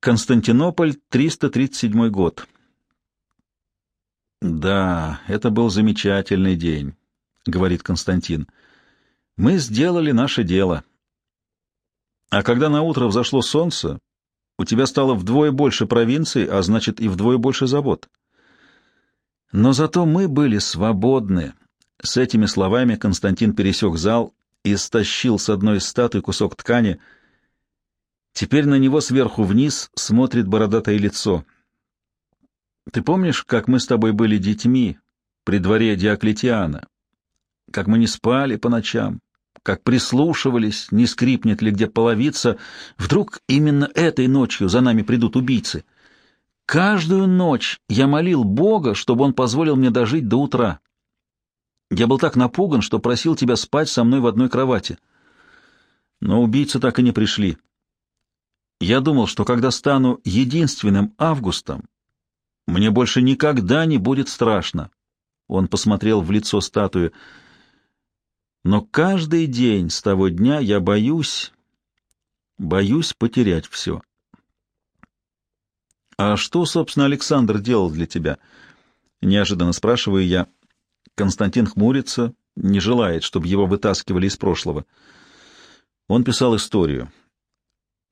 Константинополь, 337 год. «Да, это был замечательный день», — говорит Константин. «Мы сделали наше дело. А когда на утро взошло солнце, у тебя стало вдвое больше провинций, а значит и вдвое больше забот. Но зато мы были свободны». С этими словами Константин пересек зал и стащил с одной из статуй кусок ткани. Теперь на него сверху вниз смотрит бородатое лицо — ты помнишь, как мы с тобой были детьми при дворе Диоклетиана? Как мы не спали по ночам, как прислушивались, не скрипнет ли где половица. Вдруг именно этой ночью за нами придут убийцы. Каждую ночь я молил Бога, чтобы он позволил мне дожить до утра. Я был так напуган, что просил тебя спать со мной в одной кровати. Но убийцы так и не пришли. Я думал, что когда стану единственным Августом, мне больше никогда не будет страшно. Он посмотрел в лицо статуи. Но каждый день с того дня я боюсь, боюсь потерять все. А что, собственно, Александр делал для тебя? Неожиданно спрашиваю я. Константин хмурится, не желает, чтобы его вытаскивали из прошлого. Он писал историю.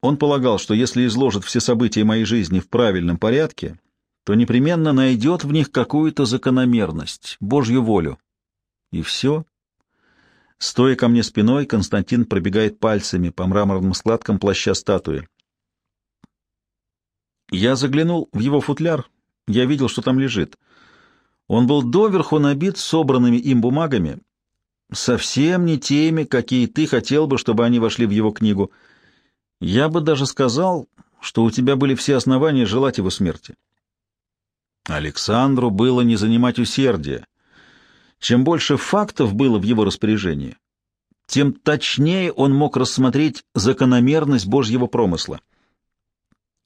Он полагал, что если изложит все события моей жизни в правильном порядке, то непременно найдет в них какую-то закономерность, Божью волю. И все. Стоя ко мне спиной, Константин пробегает пальцами по мраморным складкам плаща статуи. Я заглянул в его футляр, я видел, что там лежит. Он был доверху набит собранными им бумагами, совсем не теми, какие ты хотел бы, чтобы они вошли в его книгу. Я бы даже сказал, что у тебя были все основания желать его смерти. Александру было не занимать усердия. Чем больше фактов было в его распоряжении, тем точнее он мог рассмотреть закономерность Божьего промысла.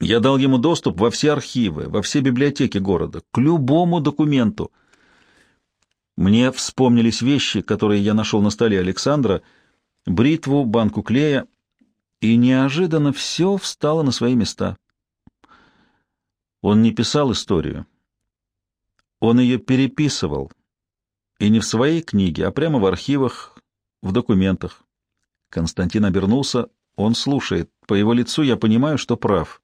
Я дал ему доступ во все архивы, во все библиотеки города, к любому документу. Мне вспомнились вещи, которые я нашел на столе Александра, бритву, банку клея, и неожиданно все встало на свои места. Он не писал историю, он ее переписывал. И не в своей книге, а прямо в архивах, в документах. Константин обернулся. Он слушает. По его лицу я понимаю, что прав.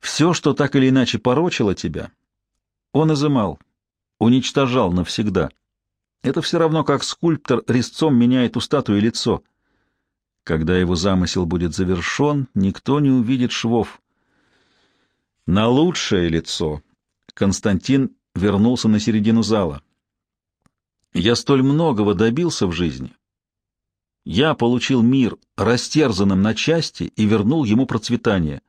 Все, что так или иначе порочило тебя, он изымал, уничтожал навсегда. Это все равно, как скульптор резцом меняет у статуи лицо. Когда его замысел будет завершен, никто не увидит швов. На лучшее лицо Константин вернулся на середину зала. «Я столь многого добился в жизни. Я получил мир растерзанным на части и вернул ему процветание.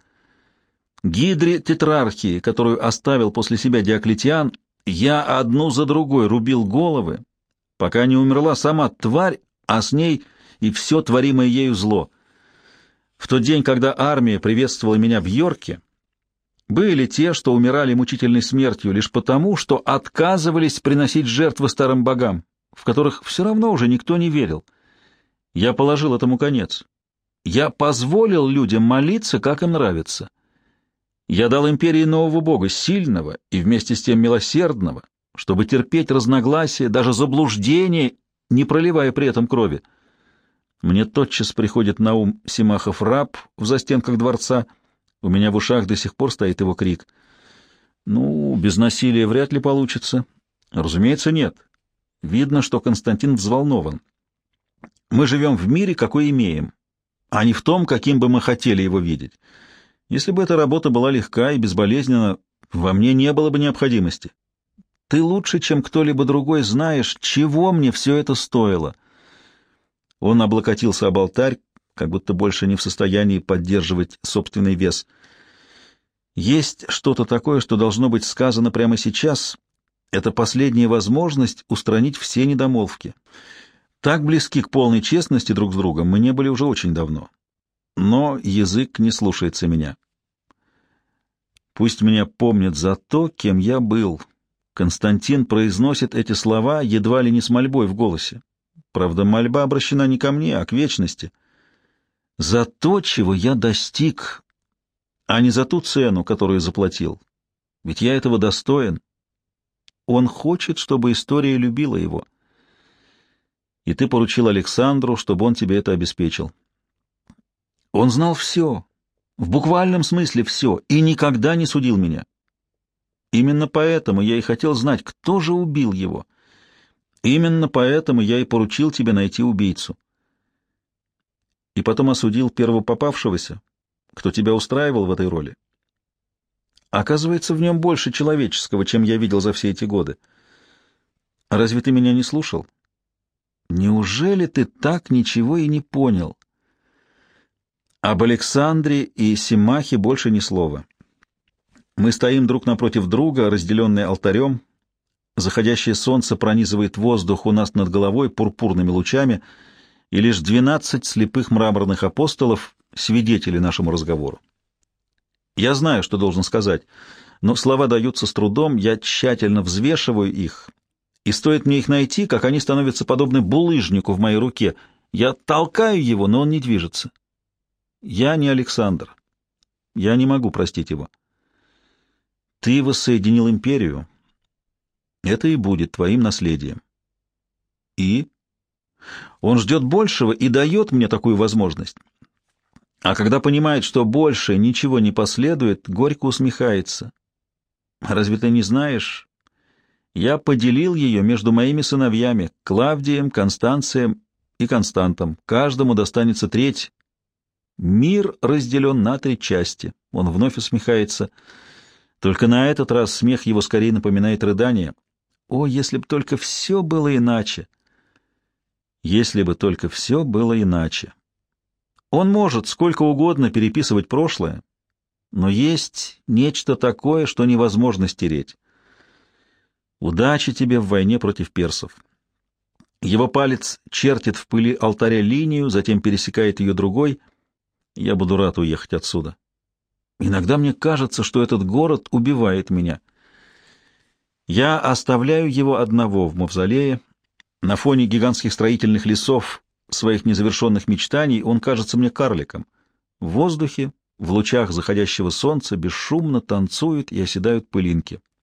Гидре тетрархии, которую оставил после себя Диоклетиан, я одну за другой рубил головы, пока не умерла сама тварь, а с ней и все творимое ею зло. В тот день, когда армия приветствовала меня в Йорке, были те, что умирали мучительной смертью лишь потому, что отказывались приносить жертвы старым богам, в которых все равно уже никто не верил. Я положил этому конец. Я позволил людям молиться, как им нравится. Я дал империи нового бога, сильного и вместе с тем милосердного, чтобы терпеть разногласия, даже заблуждения, не проливая при этом крови. Мне тотчас приходит на ум Симахов раб в застенках дворца — у меня в ушах до сих пор стоит его крик. Ну, без насилия вряд ли получится. Разумеется, нет. Видно, что Константин взволнован. Мы живем в мире, какой имеем, а не в том, каким бы мы хотели его видеть. Если бы эта работа была легка и безболезненна, во мне не было бы необходимости. Ты лучше, чем кто-либо другой, знаешь, чего мне все это стоило. Он облокотился об алтарь, как будто больше не в состоянии поддерживать собственный вес. Есть что-то такое, что должно быть сказано прямо сейчас. Это последняя возможность устранить все недомолвки. Так близки к полной честности друг с другом мы не были уже очень давно. Но язык не слушается меня. Пусть меня помнят за то, кем я был. Константин произносит эти слова едва ли не с мольбой в голосе. Правда, мольба обращена не ко мне, а к вечности — за то, чего я достиг. а не за ту цену, которую заплатил. Ведь я этого достоин. Он хочет, чтобы история любила его. И ты поручил Александру, чтобы он тебе это обеспечил. Он знал все, в буквальном смысле все, и никогда не судил меня. Именно поэтому я и хотел знать, кто же убил его. Именно поэтому я и поручил тебе найти убийцу. И потом осудил первого попавшегося, кто тебя устраивал в этой роли. Оказывается, в нем больше человеческого, чем я видел за все эти годы. Разве ты меня не слушал? Неужели ты так ничего и не понял? Об Александре и Симахе больше ни слова. Мы стоим друг напротив друга, разделенные алтарем. Заходящее солнце пронизывает воздух у нас над головой пурпурными лучами, и лишь двенадцать слепых мраморных апостолов — свидетели нашему разговору. Я знаю, что должен сказать, но слова даются с трудом, я тщательно взвешиваю их, и стоит мне их найти, как они становятся подобны булыжнику в моей руке. Я толкаю его, но он не движется. Я не Александр. Я не могу простить его. Ты воссоединил империю. Это и будет твоим наследием. И? Он ждет большего и дает мне такую возможность. А когда понимает, что больше ничего не последует, горько усмехается. Разве ты не знаешь? Я поделил ее между моими сыновьями, Клавдием, Констанцием и Константом. Каждому достанется треть. Мир разделен на три части. Он вновь усмехается. Только на этот раз смех его скорее напоминает рыдание. О, если бы только все было иначе! Если бы только все было иначе! Он может сколько угодно переписывать прошлое, но есть нечто такое, что невозможно стереть. Удачи тебе в войне против персов. Его палец чертит в пыли алтаря линию, затем пересекает ее другой. Я буду рад уехать отсюда. Иногда мне кажется, что этот город убивает меня. Я оставляю его одного в мавзолее. На фоне гигантских строительных лесов своих незавершенных мечтаний он кажется мне карликом. В воздухе, в лучах заходящего солнца бесшумно танцуют и оседают пылинки.